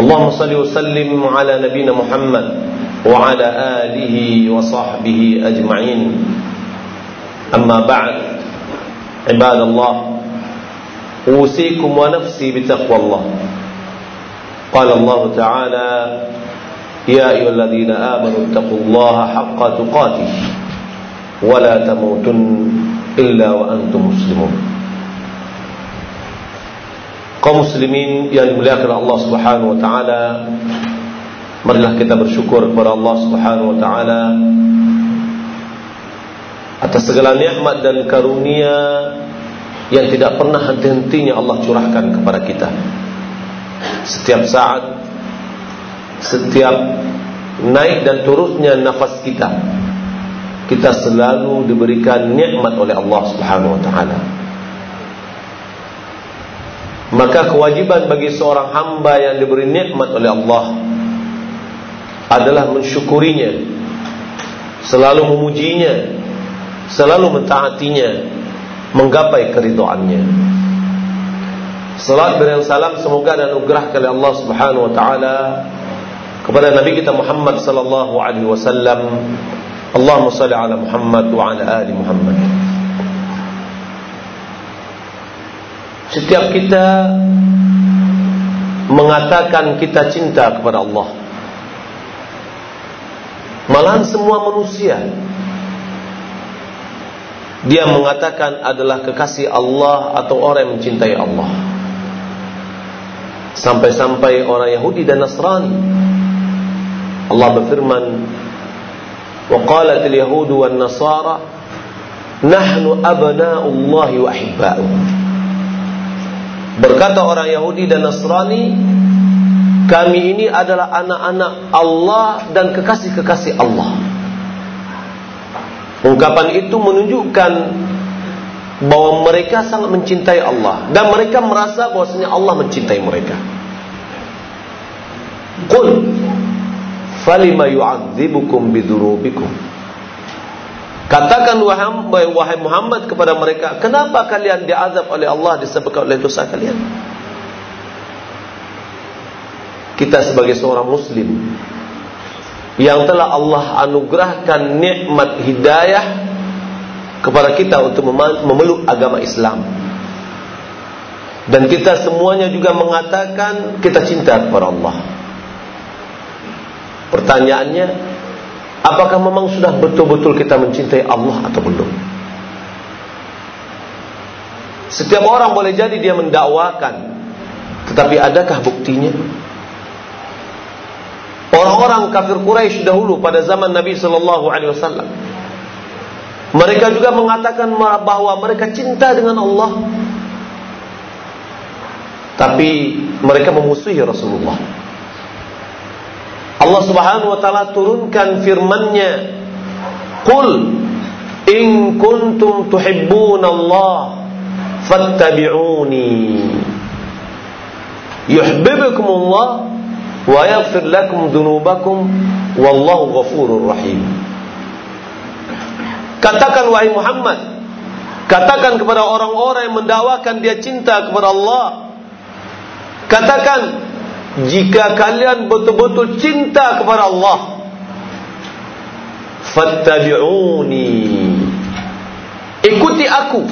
اللهم صل وسلم على نبينا محمد وعلى آله وصحبه أجمعين. أما بعد عباد الله أوصيكم ونفسي بتقوى الله. قال الله تعالى يا أيها الذين آمنوا اتقوا الله حق تقاته ولا تموتن إلا وأنتم مسلمون. Kaum muslimin yang dimuliakan Allah Subhanahu wa taala marilah kita bersyukur kepada Allah Subhanahu wa taala atas segala nikmat dan karunia yang tidak pernah henti-hentinya Allah curahkan kepada kita. Setiap saat setiap naik dan turunnya nafas kita kita selalu diberikan nikmat oleh Allah Subhanahu wa taala maka kewajiban bagi seorang hamba yang diberi nikmat oleh Allah adalah mensyukurinya selalu memujinya selalu mentaatinya menggapai keridhaannya salat dan salam semoga dan anugerah oleh Allah Subhanahu wa taala kepada Nabi kita Muhammad sallallahu alaihi wasallam. Allahumma salli ala Muhammad wa ala ali Muhammad Setiap kita mengatakan kita cinta kepada Allah Malahan semua manusia Dia mengatakan adalah kekasih Allah atau orang yang mencintai Allah Sampai-sampai orang Yahudi dan Nasrani Allah berfirman وقالت اليهود والنصارى نحن أبناء الله وأحباؤه Berkata orang Yahudi dan Nasrani Kami ini adalah anak-anak Allah dan kekasih-kekasih Allah Ungkapan itu menunjukkan bahwa mereka sangat mencintai Allah dan mereka merasa bahwasanya Allah mencintai mereka. Qul falima yu'adzibukum bidzunubikum Katakan wahai Muhammad kepada mereka, kenapa kalian diazab oleh Allah disebabkan oleh dosa kalian? Kita sebagai seorang muslim yang telah Allah anugerahkan nikmat hidayah kepada kita untuk memeluk agama Islam. Dan kita semuanya juga mengatakan kita cinta kepada Allah. Pertanyaannya, apakah memang sudah betul-betul kita mencintai Allah atau belum? Setiap orang boleh jadi dia mendakwakan, tetapi adakah buktinya? Orang-orang kafir Quraisy dahulu pada zaman Nabi sallallahu alaihi wasallam mereka juga mengatakan bahwa mereka cinta dengan Allah. Tapi mereka memusuhi Rasulullah. Allah Subhanahu wa taala turunkan firman-Nya, "Qul in kuntum tuhibbuna Allah fattabi'uni." Yuhibbukum Allah wa yaghfir lakum dhunubakum wallahu ghafurur rahim. Katakan wahai Muhammad, katakan kepada orang-orang yang mendakwakan dia cinta kepada Allah. Katakan jika kalian betul-betul cinta kepada Allah fattabi'uni. Ikuti aku.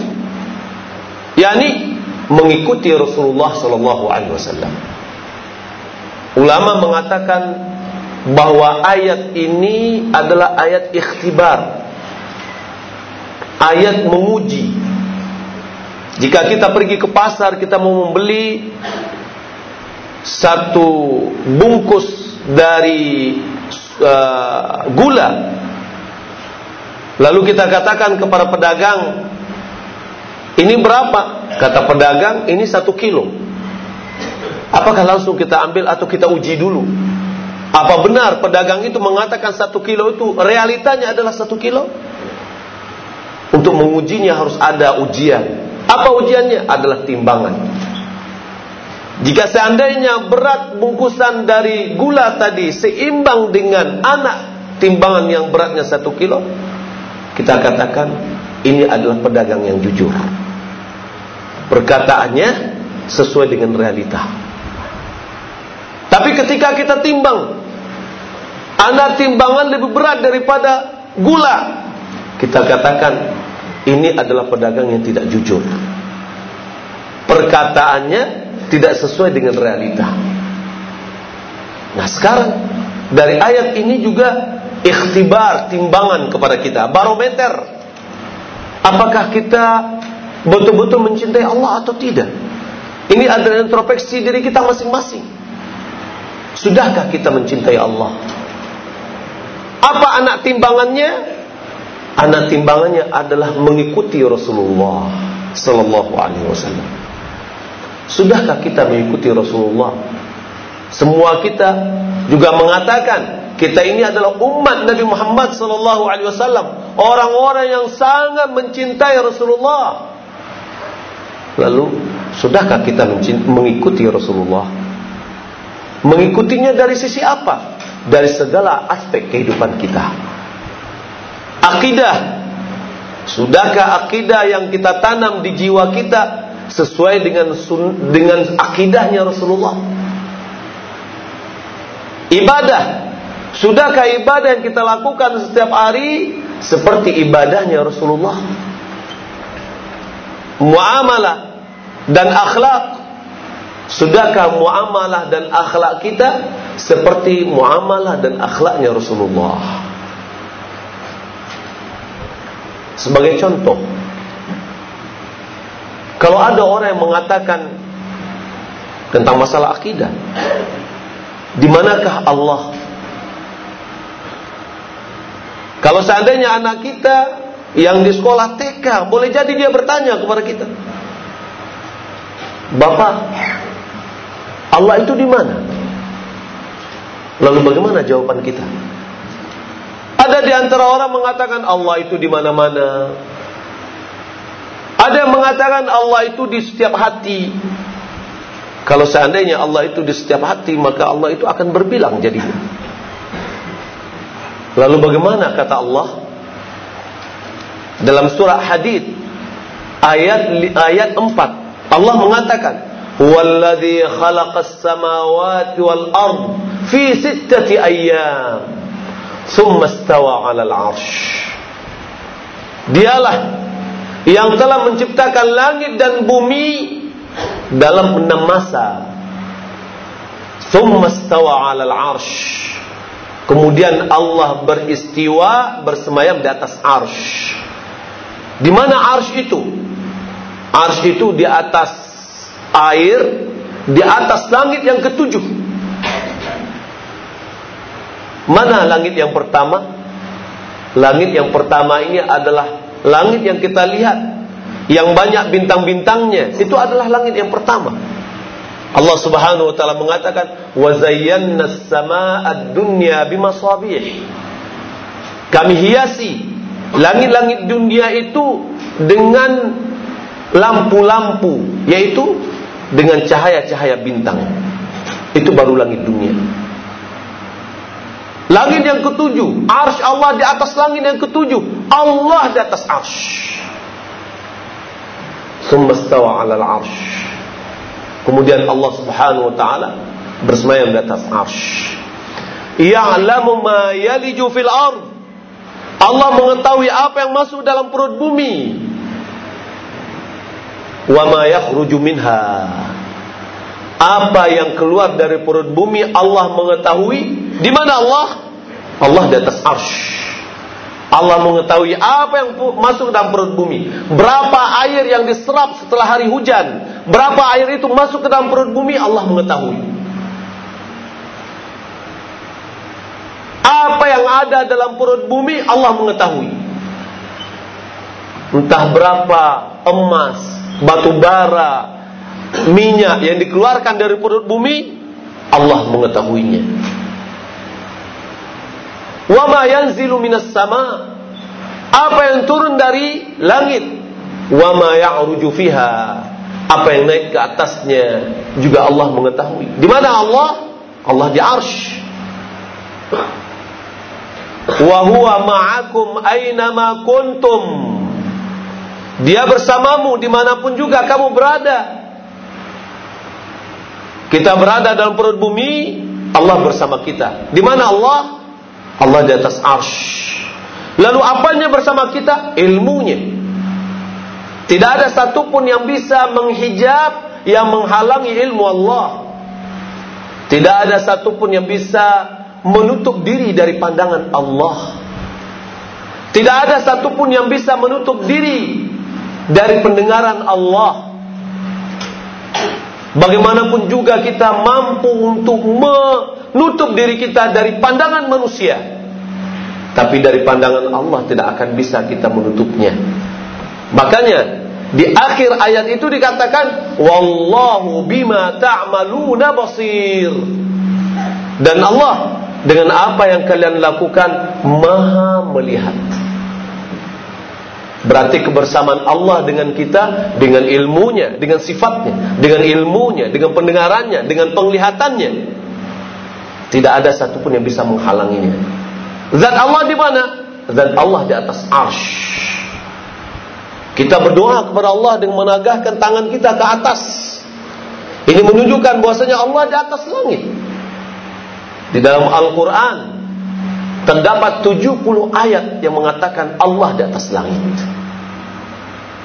Yakni mengikuti Rasulullah sallallahu alaihi wasallam. Ulama mengatakan bahwa ayat ini adalah ayat ikhtibar. Ayat menguji. Jika kita pergi ke pasar kita mau membeli satu bungkus dari uh, gula lalu kita katakan kepada pedagang ini berapa kata pedagang ini satu kilo Apakah langsung kita ambil atau kita uji dulu? Apa benar pedagang itu mengatakan satu kilo itu realitanya adalah satu kilo? Untuk mengujinya harus ada ujian. Apa ujiannya? Adalah timbangan. Jika seandainya berat bungkusan dari gula tadi seimbang dengan anak timbangan yang beratnya satu kilo, kita katakan ini adalah pedagang yang jujur. Perkataannya sesuai dengan realita. Tapi ketika kita timbang Anak timbangan lebih berat daripada gula. Kita katakan ini adalah pedagang yang tidak jujur. Perkataannya tidak sesuai dengan realita. Nah sekarang dari ayat ini juga ikhtibar timbangan kepada kita, barometer. Apakah kita betul-betul mencintai Allah atau tidak? Ini adalah introspeksi diri kita masing-masing. Sudahkah kita mencintai Allah? Apa anak timbangannya? Anak timbangannya adalah mengikuti Rasulullah sallallahu alaihi wasallam. Sudahkah kita mengikuti Rasulullah? Semua kita juga mengatakan kita ini adalah umat Nabi Muhammad sallallahu alaihi wasallam, orang-orang yang sangat mencintai Rasulullah. Lalu, sudahkah kita mengikuti Rasulullah? Mengikutinya dari sisi apa? dari segala aspek kehidupan kita. Akidah Sudahkah akidah yang kita tanam di jiwa kita sesuai dengan sun, dengan akidahnya Rasulullah? Ibadah Sudahkah ibadah yang kita lakukan setiap hari seperti ibadahnya Rasulullah? Muamalah dan akhlak Sudahkah muamalah dan akhlak kita seperti muamalah dan akhlaknya Rasulullah? Sebagai contoh, kalau ada orang yang mengatakan tentang masalah akidah, di manakah Allah? Kalau seandainya anak kita yang di sekolah TK, boleh jadi dia bertanya kepada kita, Bapak, Allah itu di mana? Lalu bagaimana jawaban kita? Ada di antara orang mengatakan Allah itu di mana-mana. Ada yang mengatakan Allah itu di setiap hati. Kalau seandainya Allah itu di setiap hati, maka Allah itu akan berbilang jadinya. Lalu bagaimana kata Allah? Dalam surah Hadid ayat ayat 4 Allah mengatakan Huwallazi khalaqas samawati wal ard fi sittati ayyam thumma istawa 'alal. Dialah yang telah menciptakan langit dan bumi dalam enam masa. Thumma 'alal 'arsy. Kemudian Allah beristiwa bersemayam di atas arsh. Di mana arsh itu? Arsh itu di atas air di atas langit yang ketujuh. Mana langit yang pertama? Langit yang pertama ini adalah langit yang kita lihat yang banyak bintang-bintangnya. Itu adalah langit yang pertama. Allah Subhanahu wa taala mengatakan, "Wa zayyana as-samaa'a ad-dunya bimasabih." Kami hiasi langit-langit dunia itu dengan lampu-lampu, yaitu dengan cahaya-cahaya bintang. Itu baru langit dunia. Langit yang ketujuh, arsh Allah di atas langit yang ketujuh, Allah di atas arsh. Summastawa ala arsh. Kemudian Allah subhanahu wa ta'ala bersemayam di atas arsh. Ya'lamu ma yaliju fil ard. Allah mengetahui apa yang masuk dalam perut bumi wa ma yakhruju minha apa yang keluar dari perut bumi Allah mengetahui di mana Allah? Allah di atas arsh. Allah mengetahui apa yang masuk dalam perut bumi. Berapa air yang diserap setelah hari hujan? Berapa air itu masuk ke dalam perut bumi? Allah mengetahui. Apa yang ada dalam perut bumi? Allah mengetahui. Entah berapa emas batu bara, minyak yang dikeluarkan dari perut bumi Allah mengetahuinya wa ma yanzilu minas sama. Apa yang turun dari langit? Wa ma ya'ruju fiha. Apa yang naik ke atasnya? Juga Allah mengetahui. Di mana Allah? Allah di arsy wa huwa ma'akum aynama kuntum. Dia bersamamu di mana pun juga kamu berada. Kita berada dalam perut bumi Allah bersama kita. Di mana Allah Allah di atas arsh lalu apanya bersama kita ilmunya tidak ada satupun yang bisa menghijab yang menghalangi ilmu Allah tidak ada satupun yang bisa menutup diri dari pandangan Allah. Tidak ada satupun yang bisa menutup diri dari pendengaran Allah. Bagaimanapun juga kita mampu untuk menutup diri kita dari pandangan manusia. Tapi dari pandangan Allah tidak akan bisa kita menutupnya. Makanya di akhir ayat itu dikatakan wallahu bima ta'maluna basir. Dan Allah dengan apa yang kalian lakukan maha melihat berarti kebersamaan Allah dengan kita dengan ilmunya dengan sifatnya dengan ilmunya dengan pendengarannya dengan penglihatannya. Tidak ada satupun yang bisa menghalanginya. Zat Allah di mana? Zat Allah di atas arsh. Kita berdoa kepada Allah dengan menagahkan tangan kita ke atas. Ini menunjukkan bahwasanya Allah di atas langit. Di dalam Al-Quran terdapat 70 ayat yang mengatakan Allah di atas langit.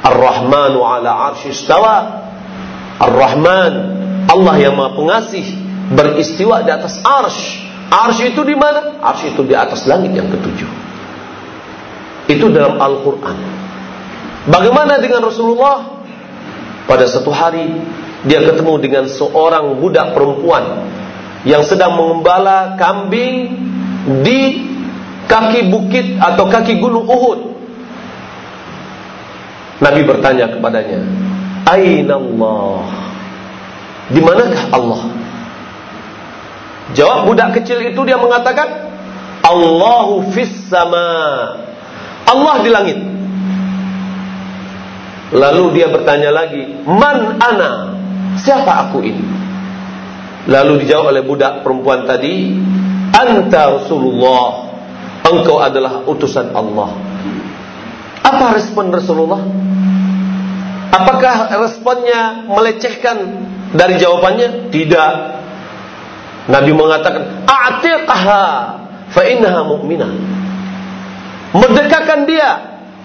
Ar-Rahmanu ala arsy istawa. Ar-Rahman, Allah yang Maha Pengasih beristiwa di atas arsy. Arsy itu di mana? Arsy itu di atas langit yang ketujuh. Itu dalam Al-Quran. Bagaimana dengan Rasulullah? Pada satu hari dia ketemu dengan seorang budak perempuan yang sedang mengembala kambing di kaki bukit atau kaki gunung Uhud. Nabi bertanya kepadanya, "Aina Allah?" Di manakah Allah? Jawab budak kecil itu dia mengatakan, "Allahu fis sama." Allah di langit. Lalu dia bertanya lagi, "Man ana?" Siapa aku ini? Lalu dijawab oleh budak perempuan tadi, "Anta Rasulullah." Engkau adalah utusan Allah. Apa respon Rasulullah? Apakah responnya melecehkan dari jawabannya? Tidak. Nabi mengatakan, "A'tiqha fa innaha mu'minah." Merdekakan dia.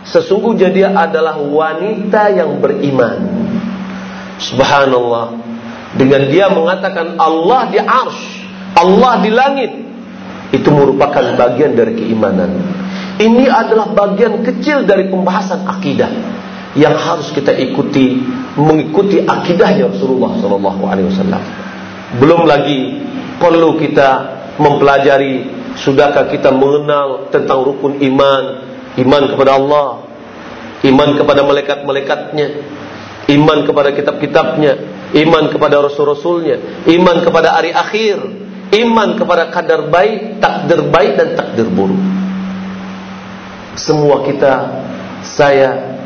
Sesungguhnya dia adalah wanita yang beriman. Subhanallah. Dengan dia mengatakan Allah di arsh, Allah di langit. Itu merupakan bagian dari keimanan. Ini adalah bagian kecil dari pembahasan akidah yang harus kita ikuti, mengikuti akidahnya Rasulullah Sallallahu Alaihi Wasallam. Belum lagi perlu kita mempelajari, sudahkah kita mengenal tentang rukun iman, iman kepada Allah, iman kepada malaikat-malaikatnya, iman kepada kitab-kitabnya, iman kepada rasul-rasulnya, iman kepada hari akhir, iman kepada kadar baik, takdir baik dan takdir buruk. Semua kita, saya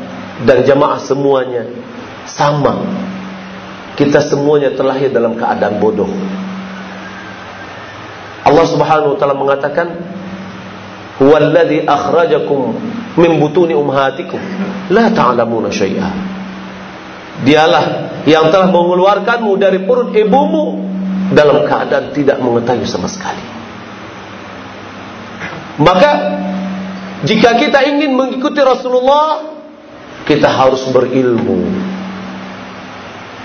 dan jamaah semuanya sama. Kita semuanya terlahir dalam keadaan bodoh. Allah Subhanahu wa taala mengatakan, "Huwallazi akhrajakum min butuni ummahatikum la ta'lamuna syai'a." Dialah yang telah mengeluarkanmu dari perut ibumu dalam keadaan tidak mengetahui sama sekali. Maka jika kita ingin mengikuti Rasulullah, kita harus berilmu.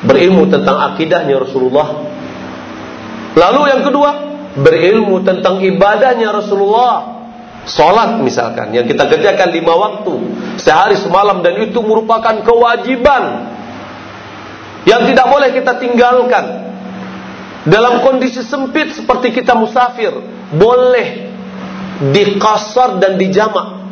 Berilmu tentang akidahnya Rasulullah. Lalu yang kedua, berilmu tentang ibadahnya Rasulullah. Salat misalkan yang kita kerjakan lima waktu sehari semalam dan itu merupakan kewajiban yang tidak boleh kita tinggalkan dalam kondisi sempit seperti kita musafir boleh dikasar dan dijamak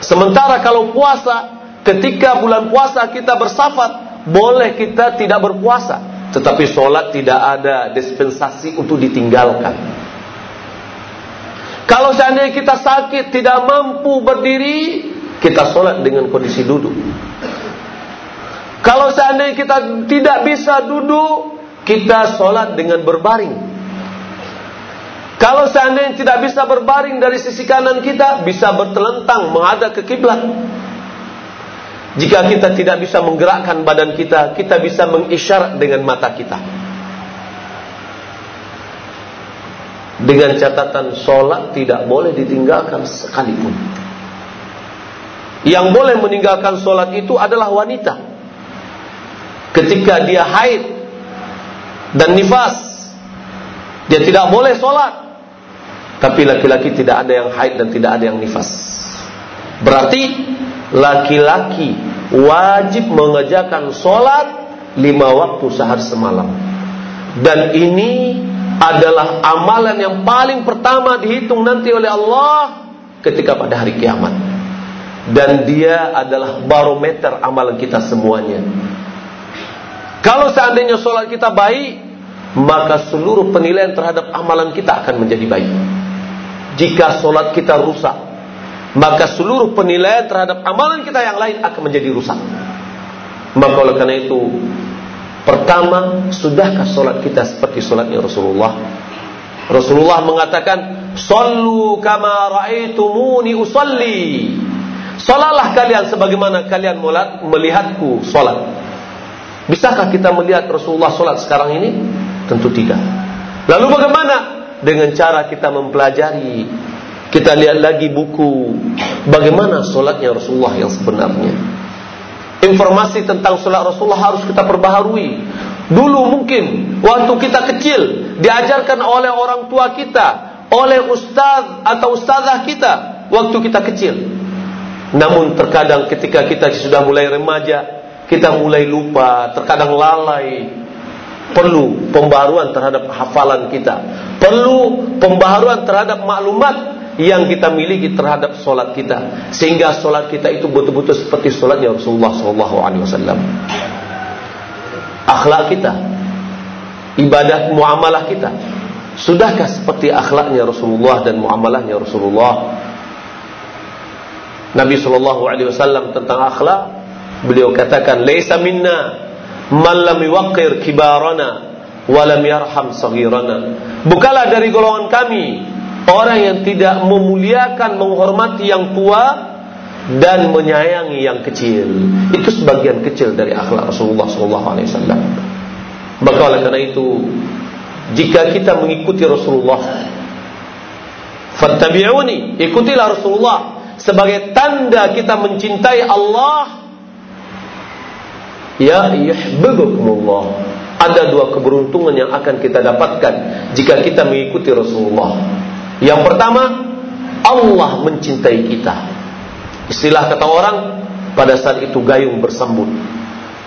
sementara kalau puasa ketika bulan puasa kita bersafat boleh kita tidak berpuasa, tetapi sholat tidak ada dispensasi untuk ditinggalkan. Kalau seandainya kita sakit tidak mampu berdiri, kita sholat dengan kondisi duduk. Kalau seandainya kita tidak bisa duduk, kita sholat dengan berbaring. Kalau seandainya tidak bisa berbaring dari sisi kanan kita, bisa bertelentang menghadap ke kiblat. Jika kita tidak bisa menggerakkan badan kita, kita bisa mengisyarat dengan mata kita. Dengan catatan solat tidak boleh ditinggalkan sekalipun. Yang boleh meninggalkan solat itu adalah wanita. Ketika dia haid dan nifas, dia tidak boleh solat. Tapi laki-laki tidak ada yang haid dan tidak ada yang nifas. Berarti laki-laki wajib mengerjakan solat lima waktu sehari semalam. Dan ini adalah amalan yang paling pertama dihitung nanti oleh Allah ketika pada hari kiamat. Dan dia adalah barometer amalan kita semuanya. Kalau seandainya solat kita baik, maka seluruh penilaian terhadap amalan kita akan menjadi baik. Jika solat kita rusak, maka seluruh penilaian terhadap amalan kita yang lain akan menjadi rusak. Maka oleh karena itu, pertama, sudahkah solat kita seperti solatnya Rasulullah? Rasulullah mengatakan, Sallu kama ra'aitumuni usalli. Solatlah kalian sebagaimana kalian melihatku solat. Bisakah kita melihat Rasulullah solat sekarang ini? Tentu tidak. Lalu bagaimana? Dengan cara kita mempelajari kita lihat lagi buku bagaimana solatnya Rasulullah yang sebenarnya. Informasi tentang solat Rasulullah harus kita perbaharui. Dulu mungkin waktu kita kecil diajarkan oleh orang tua kita, oleh ustaz atau ustazah kita waktu kita kecil. Namun terkadang ketika kita sudah mulai remaja, kita mulai lupa, terkadang lalai. Perlu pembaruan terhadap hafalan kita. Perlu pembaruan terhadap maklumat yang kita miliki terhadap solat kita. Sehingga solat kita itu betul-betul seperti solatnya Rasulullah Wasallam. Akhlak kita ibadah muamalah kita sudahkah seperti akhlaknya Rasulullah dan muamalahnya Rasulullah? Nabi Sallallahu Alaihi Wasallam tentang akhlak beliau katakan laisa minna man yuqir kibarana wa lam yarham saghirana bukalah dari golongan kami Orang yang tidak memuliakan, menghormati yang tua dan menyayangi yang kecil. Itu sebagian kecil dari akhlak Rasulullah SAW. Maka oleh karena itu, jika kita mengikuti Rasulullah, fattabi'uni, ikutilah Rasulullah sebagai tanda kita mencintai Allah. Ya yuhibbukumullah. Ada dua keberuntungan yang akan kita dapatkan jika kita mengikuti Rasulullah. Yang pertama, Allah mencintai kita. Istilah kata orang, pada saat itu gayung bersambut.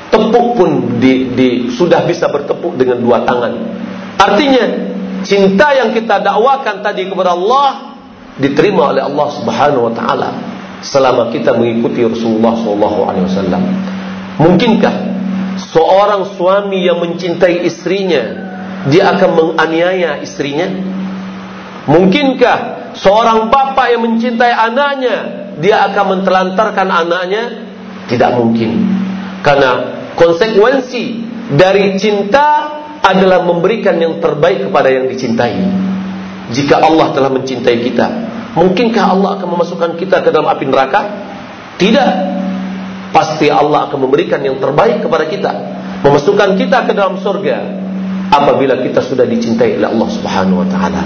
Tepuk pun di, di, sudah bisa bertepuk dengan dua tangan. Artinya, cinta yang kita dakwakan tadi kepada Allah diterima oleh Allah Subhanahu wa taala selama kita mengikuti Rasulullah sallallahu alaihi wasallam. Mungkinkah seorang suami yang mencintai istrinya dia akan menganiaya istrinya? Mungkinkah seorang bapak yang mencintai anaknya dia akan mentelantarkan anaknya? Tidak mungkin. Karena konsekuensi dari cinta adalah memberikan yang terbaik kepada yang dicintai. Jika Allah telah mencintai kita, mungkinkah Allah akan memasukkan kita ke dalam api neraka? Tidak. Pasti Allah akan memberikan yang terbaik kepada kita, memasukkan kita ke dalam surga apabila kita sudah dicintai oleh Allah Subhanahu wa taala.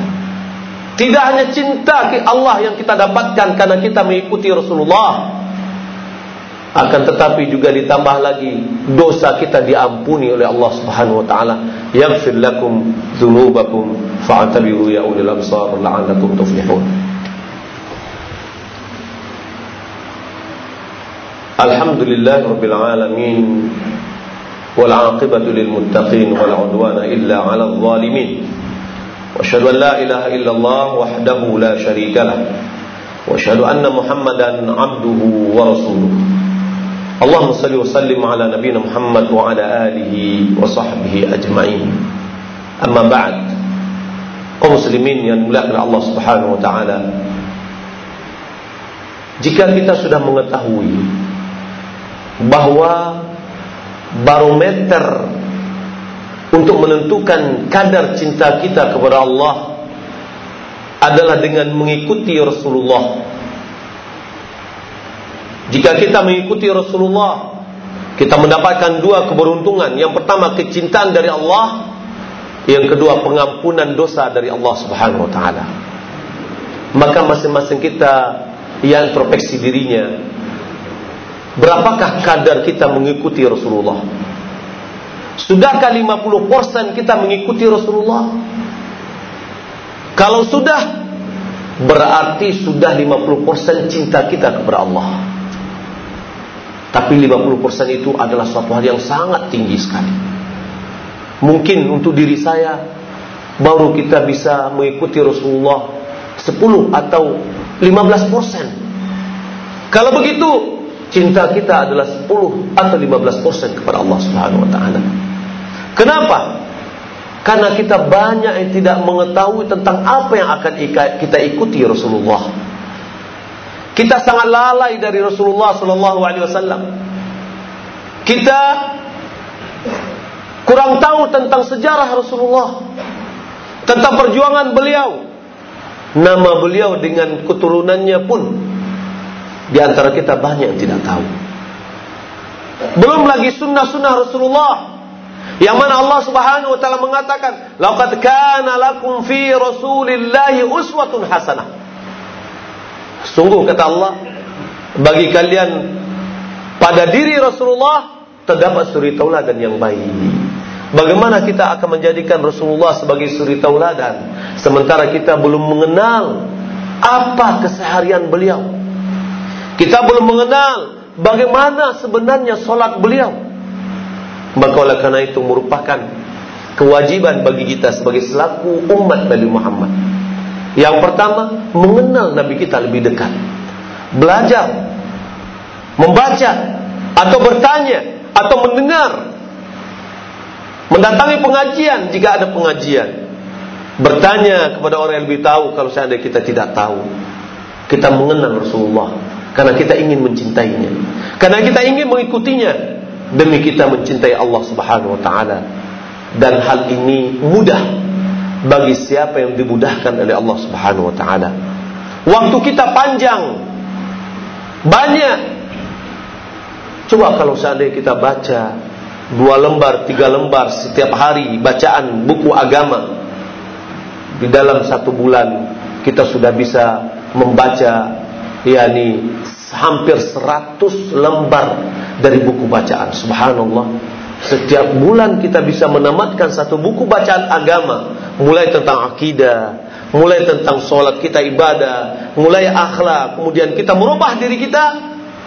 Tidak hanya cinta ke Allah yang kita dapatkan karena kita mengikuti Rasulullah. Akan tetapi juga ditambah lagi dosa kita diampuni oleh Allah Subhanahu wa taala. Yaghfir lakum dzunubakum fa'tabiru ya ulil absar la'allakum tuflihun. الحمد لله رب العالمين والعاقبة للمتقين ولا عدوان إلا على الظالمين وأشهد أن لا إله إلا الله وحده لا شريك له وأشهد أن محمدا عبده ورسوله اللهم صل وسلم على نبينا محمد وعلى آله وصحبه أجمعين. أما بعد kaum muslimin yang الله سبحانه وتعالى jika kita sudah mengetahui bahwa barometer untuk menentukan kadar cinta kita kepada Allah adalah dengan mengikuti Rasulullah jika kita mengikuti Rasulullah, kita mendapatkan dua keberuntungan. Yang pertama kecintaan dari Allah, yang kedua pengampunan dosa dari Allah Subhanahu wa taala. Maka masing-masing kita yang introspeksi dirinya, berapakah kadar kita mengikuti Rasulullah? Sudahkah 50% kita mengikuti Rasulullah? Kalau sudah, berarti sudah 50% cinta kita kepada Allah. Tapi 50% itu adalah suatu hal yang sangat tinggi sekali. Mungkin untuk diri saya baru kita bisa mengikuti Rasulullah 10 atau 15%. Kalau begitu, cinta kita adalah 10 atau 15% kepada Allah Subhanahu wa taala. Kenapa? Karena kita banyak yang tidak mengetahui tentang apa yang akan kita ikuti Rasulullah. Kita sangat lalai dari Rasulullah sallallahu alaihi wasallam. Kita kurang tahu tentang sejarah Rasulullah, tentang perjuangan beliau. Nama beliau dengan keturunannya pun di antara kita banyak yang tidak tahu. Belum lagi sunnah-sunnah Rasulullah yang mana Allah Subhanahu wa taala mengatakan, "Laqad kana lakum fi Rasulillahi uswatun hasanah." Sungguh kata Allah Bagi kalian Pada diri Rasulullah Terdapat suri tauladan yang baik Bagaimana kita akan menjadikan Rasulullah sebagai suri tauladan Sementara kita belum mengenal Apa keseharian beliau Kita belum mengenal Bagaimana sebenarnya solat beliau Maka oleh karena itu merupakan Kewajiban bagi kita sebagai selaku umat Nabi Muhammad yang pertama, mengenal Nabi kita lebih dekat. Belajar, membaca, atau bertanya, atau mendengar. Mendatangi pengajian jika ada pengajian. Bertanya kepada orang yang lebih tahu kalau seandainya kita tidak tahu. Kita mengenal Rasulullah. Karena kita ingin mencintainya. Karena kita ingin mengikutinya. Demi kita mencintai Allah subhanahu wa ta'ala. Dan hal ini mudah bagi siapa yang dimudahkan oleh Allah Subhanahu wa taala. Waktu kita panjang banyak. Coba kalau seandainya kita baca dua lembar, tiga lembar setiap hari bacaan buku agama di dalam satu bulan kita sudah bisa membaca yakni hampir seratus lembar dari buku bacaan. Subhanallah. Setiap bulan kita bisa menamatkan satu buku bacaan agama mulai tentang akidah, mulai tentang solat kita ibadah, mulai akhlak, kemudian kita merubah diri kita,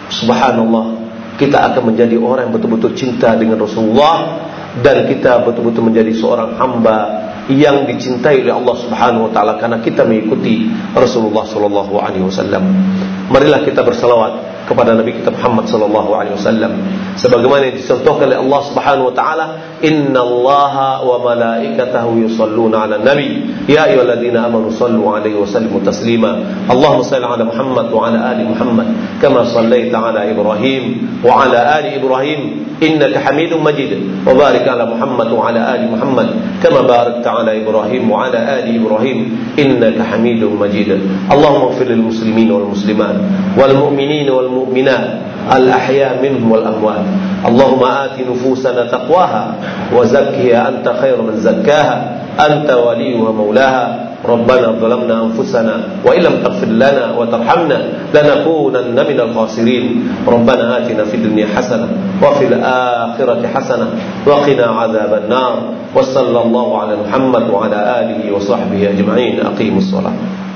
subhanallah, kita akan menjadi orang yang betul-betul cinta dengan Rasulullah dan kita betul-betul menjadi seorang hamba yang dicintai oleh Allah Subhanahu wa taala karena kita mengikuti Rasulullah sallallahu alaihi wasallam. Marilah kita bersalawat kepada Nabi kita Muhammad sallallahu alaihi wasallam sebagaimana dicontohkan oleh Allah Subhanahu wa taala innallaha wa malaikatahu yusalluna 'alan nabi ya ayyuhalladzina amanu sallu 'alaihi wa sallimu taslima Allahumma salli 'ala Muhammad wa 'ala ali Muhammad kama sallaita 'ala Ibrahim wa 'ala ali Ibrahim innaka Hamidum Majid wa barik 'ala Muhammad wa 'ala ali Muhammad kama barakta 'ala Ibrahim wa 'ala ali Ibrahim innaka Hamidum Majid Allahumma ighfir lil muslimin wal muslimat wal mu'minin wal المؤمنات الأحياء منهم والأموات. اللهم آت نفوسنا تقواها وزكها أنت خير من زكاها. أنت وليها مولاها ربنا ظلمنا أنفسنا وإن لم تغفر لنا وترحمنا لنكونن من الخاسرين. ربنا آتنا في الدنيا حسنة وفي الآخرة حسنة وقنا عذاب النار. وصلى الله على محمد وعلى آله وصحبه أجمعين. أقيموا الصلاة.